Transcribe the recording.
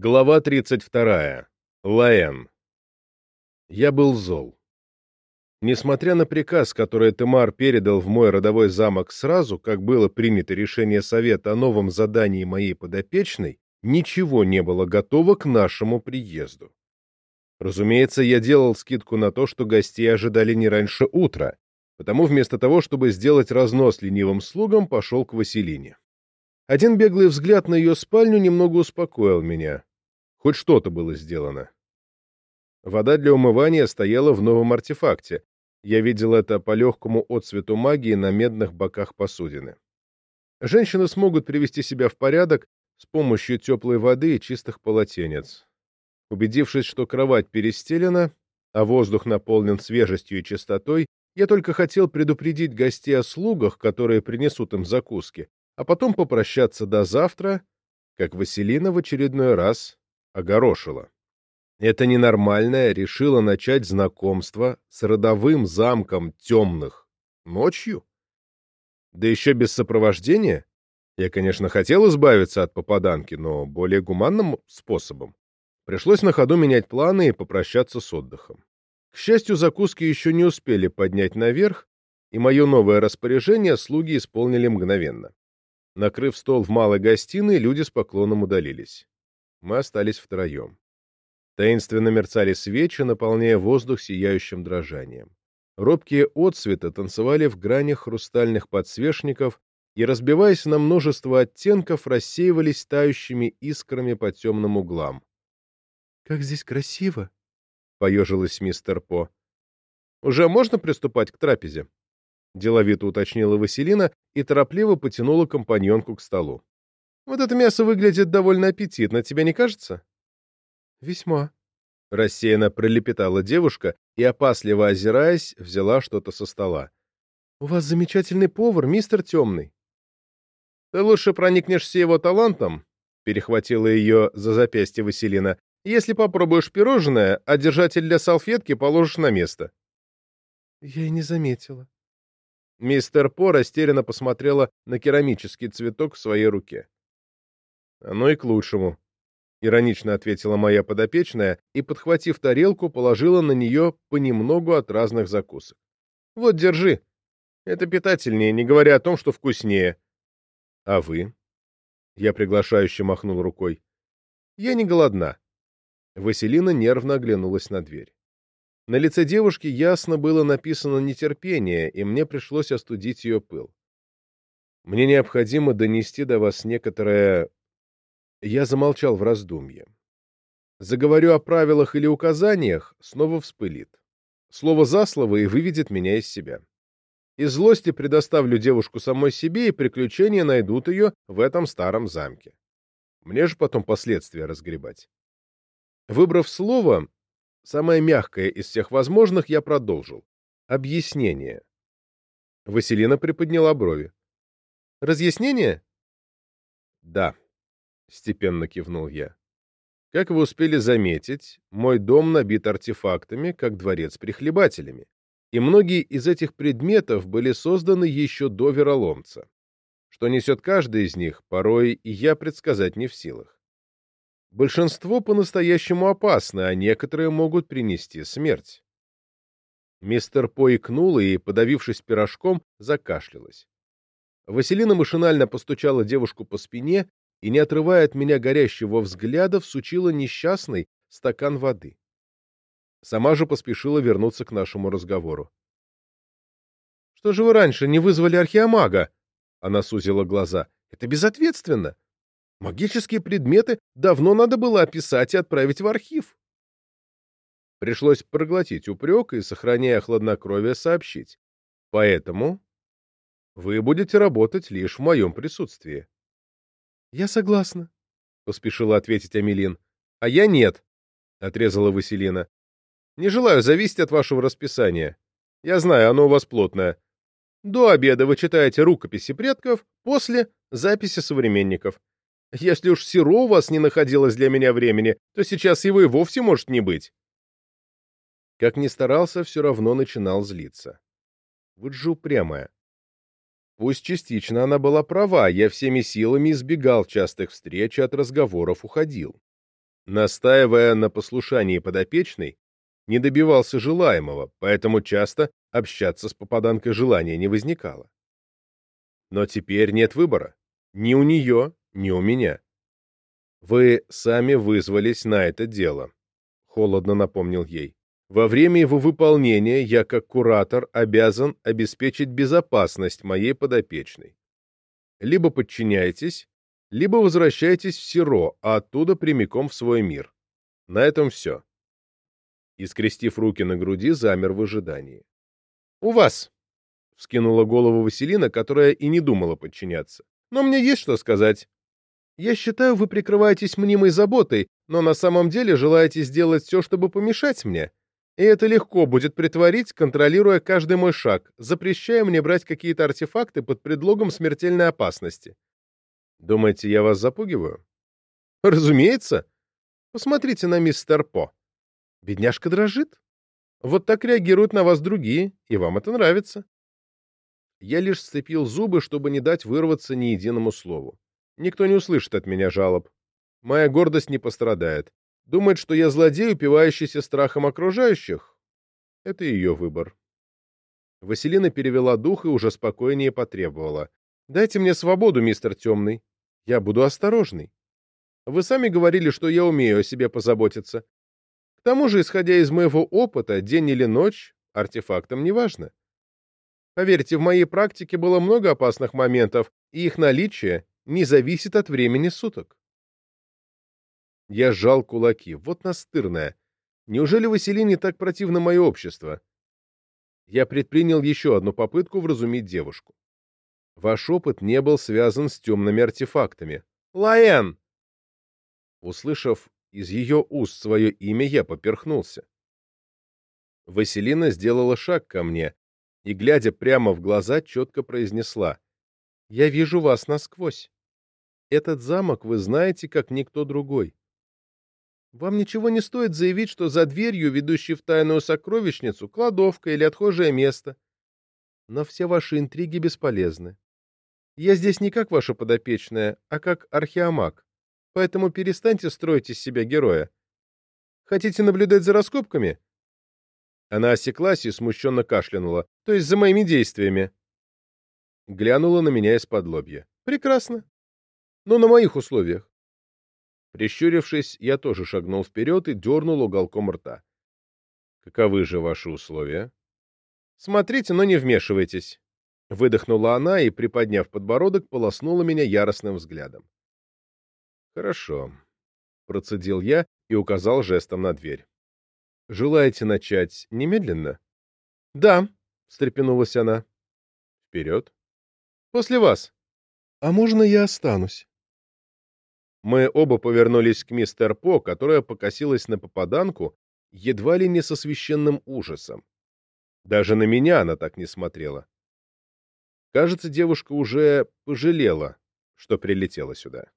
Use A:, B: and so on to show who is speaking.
A: Глава 32. Лаэн. Я был зол. Несмотря на приказ, который Темар передал в мой родовой замок сразу, как было принято решение Совета о новом задании моей подопечной, ничего не было готово к нашему приезду. Разумеется, я делал скидку на то, что гостей ожидали не раньше утра, потому вместо того, чтобы сделать разнос ленивым слугам, пошел к Василине. Один беглый взгляд на ее спальню немного успокоил меня. Хоть что-то было сделано. Вода для умывания стояла в новом артефакте. Я видел это по легкому отцвету магии на медных боках посудины. Женщины смогут привести себя в порядок с помощью теплой воды и чистых полотенец. Убедившись, что кровать перестелена, а воздух наполнен свежестью и чистотой, я только хотел предупредить гостей о слугах, которые принесут им закуски, а потом попрощаться до завтра, как Василина в очередной раз огорошила. Это ненормальное решила начать знакомство с родовым замком темных ночью? Да еще без сопровождения? Я, конечно, хотел избавиться от попаданки, но более гуманным способом. Пришлось на ходу менять планы и попрощаться с отдыхом. К счастью, закуски еще не успели поднять наверх, и мое новое распоряжение слуги исполнили мгновенно. Накрыв стол в малой гостиной, люди с поклоном удалились. Мы остались втроем. Таинственно мерцали свечи, наполняя воздух сияющим дрожанием. Робкие отцветы танцевали в гранях хрустальных подсвечников и, разбиваясь на множество оттенков, рассеивались тающими искрами по темным углам.
B: «Как здесь красиво!»
A: — поежилась мистер По. «Уже можно приступать к трапезе?» — деловито уточнила Василина и торопливо потянула компаньонку к столу. «Вот это мясо выглядит довольно аппетитно, тебе не кажется?»
B: «Весьма», —
A: рассеянно пролепетала девушка и, опасливо озираясь, взяла что-то со стола.
B: «У вас замечательный повар, мистер Темный».
A: «Ты лучше проникнешься его талантом», — перехватила ее за запястье Василина, «если попробуешь пирожное, а держатель для салфетки положишь на место».
B: «Я и не заметила»,
A: Мистер По растерянно посмотрела на керамический цветок в своей руке. «Оно и к лучшему», — иронично ответила моя подопечная и, подхватив тарелку, положила на нее понемногу от разных закусок. «Вот, держи. Это питательнее, не говоря о том, что вкуснее». «А вы?» Я приглашающе махнул рукой. «Я не голодна». Василина нервно оглянулась на дверь. На лице девушки ясно было написано нетерпение, и мне пришлось остудить ее пыл. Мне необходимо донести до вас некоторое... Я замолчал в раздумье. Заговорю о правилах или указаниях, снова вспылит. Слово за слово и выведет меня из себя. Из злости предоставлю девушку самой себе, и приключения найдут ее в этом старом замке. Мне же потом последствия разгребать. Выбрав слово, Самое мягкое из всех возможных я продолжил. Объяснение. Василина приподняла брови. Разъяснение? Да, степенно кивнул я. Как вы успели заметить, мой дом набит артефактами, как дворец прихлебателями, и многие из этих предметов были созданы еще до вероломца. Что несет каждый из них, порой и я предсказать не в силах. Большинство по-настоящему опасны, а некоторые могут принести смерть. Мистер По и, подавившись пирожком, закашлялась. Василина машинально постучала девушку по спине и, не отрывая от меня горящего взгляда, всучила несчастный стакан воды. Сама же поспешила вернуться к нашему разговору. — Что же вы раньше не вызвали археомага? — она сузила глаза. — Это безответственно. Магические предметы давно надо было описать и отправить в архив. Пришлось проглотить упрек и, сохраняя хладнокровие, сообщить. Поэтому вы будете работать лишь в моем присутствии.
B: — Я согласна, —
A: поспешила ответить Амелин. — А я нет, — отрезала Василина. — Не желаю зависеть от вашего расписания. Я знаю, оно у вас плотное. До обеда вы читаете рукописи предков, после — записи современников. Если уж Сиро у вас не находилось для меня времени, то сейчас его и вовсе может не быть. Как ни старался, все равно начинал злиться. Вот же упрямая. Пусть частично она была права, я всеми силами избегал частых встреч и от разговоров уходил. Настаивая на послушании подопечной, не добивался желаемого, поэтому часто общаться с попаданкой желания не возникало. Но теперь нет выбора. Ни у нее, ни у меня. Вы сами вызвались на это дело, — холодно напомнил ей. Во время его выполнения я, как куратор, обязан обеспечить безопасность моей подопечной. Либо подчиняйтесь, либо возвращайтесь в Сиро, а оттуда прямиком в свой мир. На этом все. И, скрестив руки на груди, замер в ожидании. — У вас! — вскинула голову Василина, которая и не думала подчиняться. — Но мне есть что сказать. Я считаю, вы прикрываетесь мнимой заботой, но на самом деле желаете сделать все, чтобы помешать мне. И это легко будет притворить, контролируя каждый мой шаг, запрещая мне брать какие-то артефакты под предлогом смертельной опасности. Думаете, я вас запугиваю? Разумеется. Посмотрите на мистер По. Бедняжка дрожит. Вот так реагируют на вас другие, и вам это нравится. Я лишь сцепил зубы, чтобы не дать вырваться ни единому слову. Никто не услышит от меня жалоб. Моя гордость не пострадает. Думает, что я злодей, упивающийся страхом окружающих? Это ее выбор. Василина перевела дух и уже спокойнее потребовала. «Дайте мне свободу, мистер Темный. Я буду осторожный. Вы сами говорили, что я умею о себе позаботиться. К тому же, исходя из моего опыта, день или ночь артефактам не важно. Поверьте, в моей практике было много опасных моментов, и их наличие не зависит от времени суток. Я сжал кулаки. Вот настырная. Неужели Василине так противно мое общество? Я предпринял еще одну попытку вразумить девушку. Ваш опыт не был связан с темными артефактами. Лаэн! Услышав из ее уст свое имя, я поперхнулся. Василина сделала шаг ко мне и, глядя прямо в глаза, четко произнесла. «Я вижу вас насквозь. Этот замок вы знаете, как никто другой. Вам ничего не стоит заявить, что за дверью, ведущей в тайную сокровищницу, кладовка или отхожее место. Но все ваши интриги бесполезны. Я здесь не как ваша подопечная, а как археомаг. Поэтому перестаньте строить из себя героя. Хотите наблюдать за раскопками? Она осеклась и смущенно кашлянула. То есть за моими действиями. Глянула на меня из-под лобья. Прекрасно. Но на моих условиях. Прищурившись, я тоже шагнул вперед и дернул уголком рта. «Каковы же ваши условия?» «Смотрите, но не вмешивайтесь», — выдохнула она и, приподняв подбородок, полоснула меня яростным взглядом. «Хорошо», — процедил я и указал жестом на дверь. «Желаете начать немедленно?» «Да», — встрепенулась она. «Вперед». «После вас». «А можно я останусь?» Мы оба повернулись к мистер По, которая покосилась на попаданку едва ли не со священным ужасом. Даже на меня она так не смотрела. Кажется, девушка уже пожалела, что прилетела сюда.